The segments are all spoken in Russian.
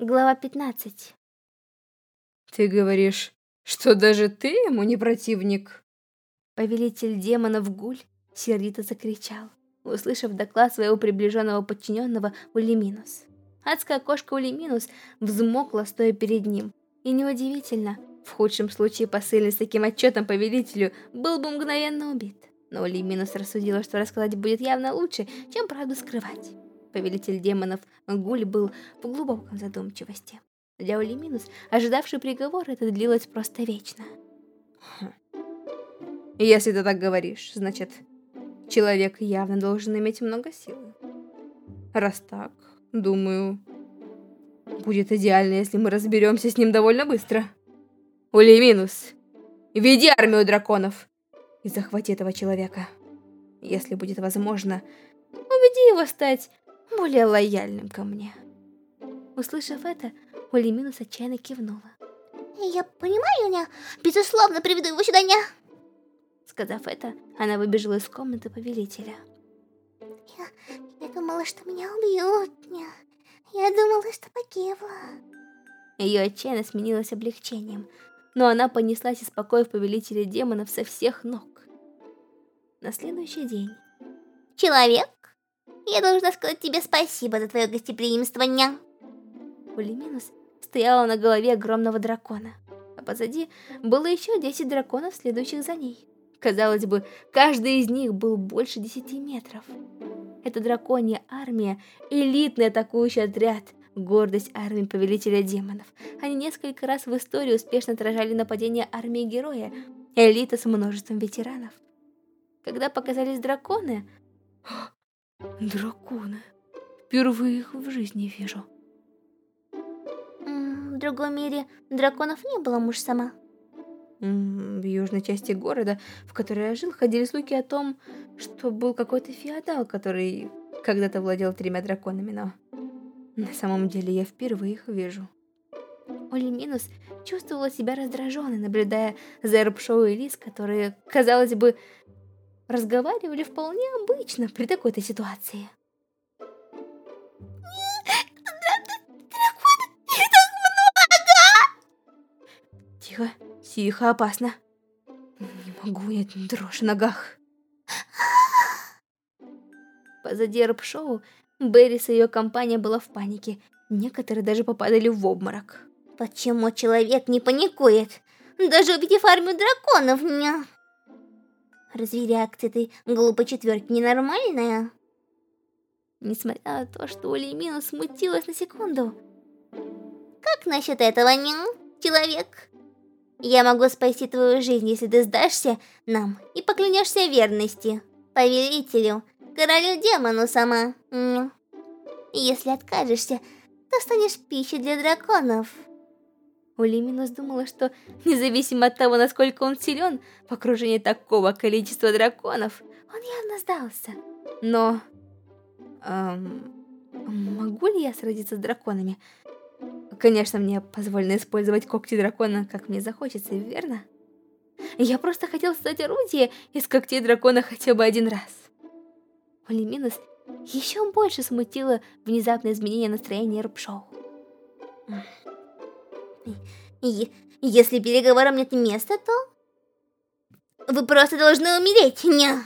Глава 15. Ты говоришь, что даже ты ему не противник? Повелитель демонов Гуль сердито закричал, услышав доклад своего приближенного подчиненного Улиминус. Адская кошка Улиминус взмокла, стоя перед ним. И неудивительно, в худшем случае посыльный с таким отчетом повелителю был бы мгновенно убит. Но Улиминус рассудила, что рассказать будет явно лучше, чем правду скрывать. Повелитель демонов Гуль был в глубоком задумчивости. Для Улиминус, ожидавший приговор, это длилось просто вечно. Хм. Если ты так говоришь, значит, человек явно должен иметь много силы. Раз так, думаю, будет идеально, если мы разберемся с ним довольно быстро. Улиминус, веди армию драконов и захвати этого человека. Если будет возможно, убеди его стать более лояльным ко мне. Услышав это, Улиминус отчаянно кивнула. Я понимаю, ня. Безусловно, приведу его сюда, ня. Сказав это, она выбежала из комнаты повелителя. Я, я думала, что меня убьют, ня. Я думала, что погибла. Ее отчаянно сменилось облегчением, но она понеслась, испокоив повелителя демонов со всех ног. На следующий день. Человек, я должна сказать тебе спасибо за твое гостеприимство, ня. Улиминус стояла на голове огромного дракона, а позади было еще 10 драконов, следующих за ней. Казалось бы, каждый из них был больше 10 метров. Это драконья армия, элитный атакующий отряд, гордость армии Повелителя Демонов. Они несколько раз в истории успешно отражали нападение армии героя, элита с множеством ветеранов. Когда показались драконы... Драконы. Впервые их в жизни вижу. В другом мире драконов не было, муж сама. В южной части города, в которой я жил, ходили слухи о том, что был какой-то феодал, который когда-то владел тремя драконами, но на самом деле я впервые их вижу. Оли Минус чувствовала себя раздраженной, наблюдая за Эрбшоу и Лис, которые, казалось бы, разговаривали вполне обычно при такой-то ситуации. Тихо, тихо, опасно. Не могу, нет дрожь в ногах. Позади рэп-шоу Беррис и ее компания была в панике. Некоторые даже попадали в обморок. Почему человек не паникует? Даже увидев армию драконов, не... Разве реакция этой глупой четверки ненормальная? Несмотря на то, что Ули Мину смутилась на секунду. Как насчет этого, не человек? Я могу спасти твою жизнь, если ты сдашься нам и поклянешься верности. Повелителю, королю демону сама. Если откажешься, то станешь пищей для драконов. Улиминус думала, что независимо от того, насколько он силен, в окружении такого количества драконов, он явно сдался. Но... Эм, могу ли я сразиться с драконами? Конечно, мне позволено использовать когти дракона, как мне захочется, верно? Я просто хотел создать орудие из когтей дракона хотя бы один раз. Олиминус еще больше смутило внезапное изменение настроения Рубшоу. И если переговорам нет места, то... Вы просто должны умереть, ня!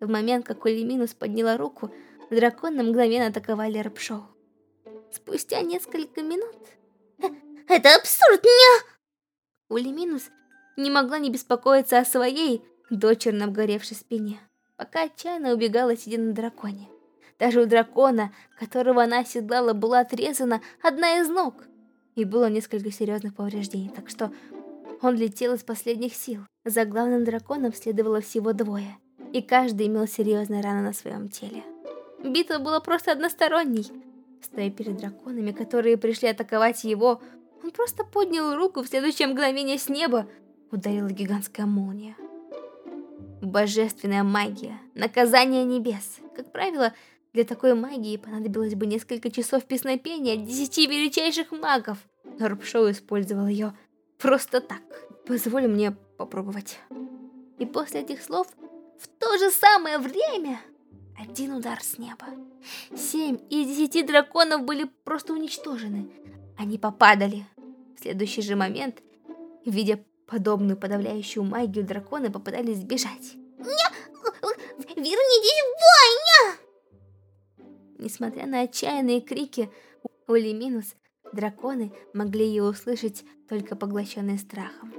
В момент, как Олиминус подняла руку, драконы мгновенно атаковали Рапшоу. Спустя несколько минут... Это абсурд, ня! Улиминус не могла не беспокоиться о своей дочерно обгоревшей спине, пока отчаянно убегала, сидя на драконе. Даже у дракона, которого она оседлала, была отрезана одна из ног, и было несколько серьезных повреждений, так что он летел из последних сил. За главным драконом следовало всего двое, и каждый имел серьезные раны на своем теле. Битва была просто односторонней, Стоя перед драконами, которые пришли атаковать его, он просто поднял руку, в следующее мгновение с неба ударила гигантская молния. Божественная магия, наказание небес. Как правило, для такой магии понадобилось бы несколько часов песнопения десяти величайших магов. Но Рубшоу использовал ее просто так. Позволь мне попробовать. И после этих слов, в то же самое время, один удар с неба. Семь из десяти драконов были просто уничтожены. Они попадали. В следующий же момент, видя подобную подавляющую магию, драконы попытались сбежать. Вернитесь в бой, Несмотря на отчаянные крики Ули Минус, драконы могли ее услышать, только поглощенные страхом.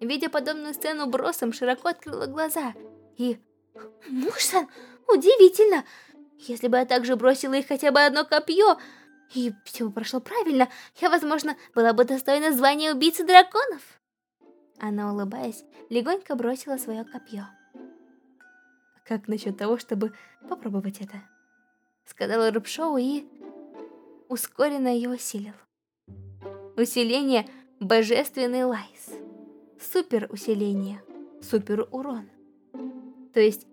Видя подобную сцену, Бросом широко открыла глаза и... Мушсан, удивительно! Если бы я также бросила их хотя бы одно копье, и все прошло правильно, я, возможно, была бы достойна звания убийцы драконов. Она, улыбаясь, легонько бросила свое копье. Как насчет того, чтобы попробовать это? Сказала Рубшоу и ускоренно ее усилил. Усиление Божественный Лайс. Супер усиление. Супер урон. То есть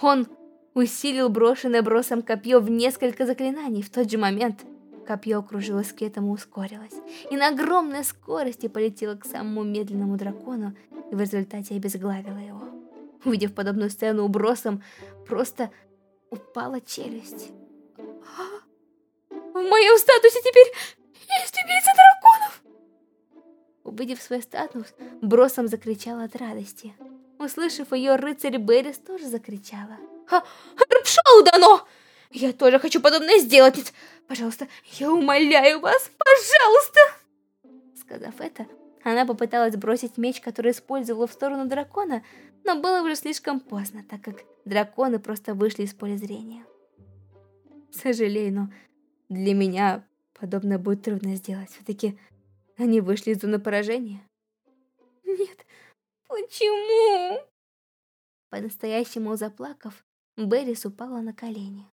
он усилил брошенное бросом копье в несколько заклинаний. В тот же момент копье окружилось скелетом и ускорилось. И на огромной скорости полетело к самому медленному дракону и в результате обезглавило его. Увидев подобную сцену, у бросом просто упала челюсть. В моем статусе теперь есть убийца драконов! Увидев свой статус, Бросом закричала от радости. Услышав ее, рыцарь Беррис тоже закричала. «А, Рапшоу дано! Я тоже хочу подобное сделать! Нет, пожалуйста, я умоляю вас, пожалуйста!» Сказав это, она попыталась бросить меч, который использовала в сторону дракона, но было уже слишком поздно, так как драконы просто вышли из поля зрения. Сожалею, но для меня подобное будет трудно сделать. Все-таки они вышли из зоны поражения. Нет, почему? По-настоящему заплакав, Беррис упала на колени.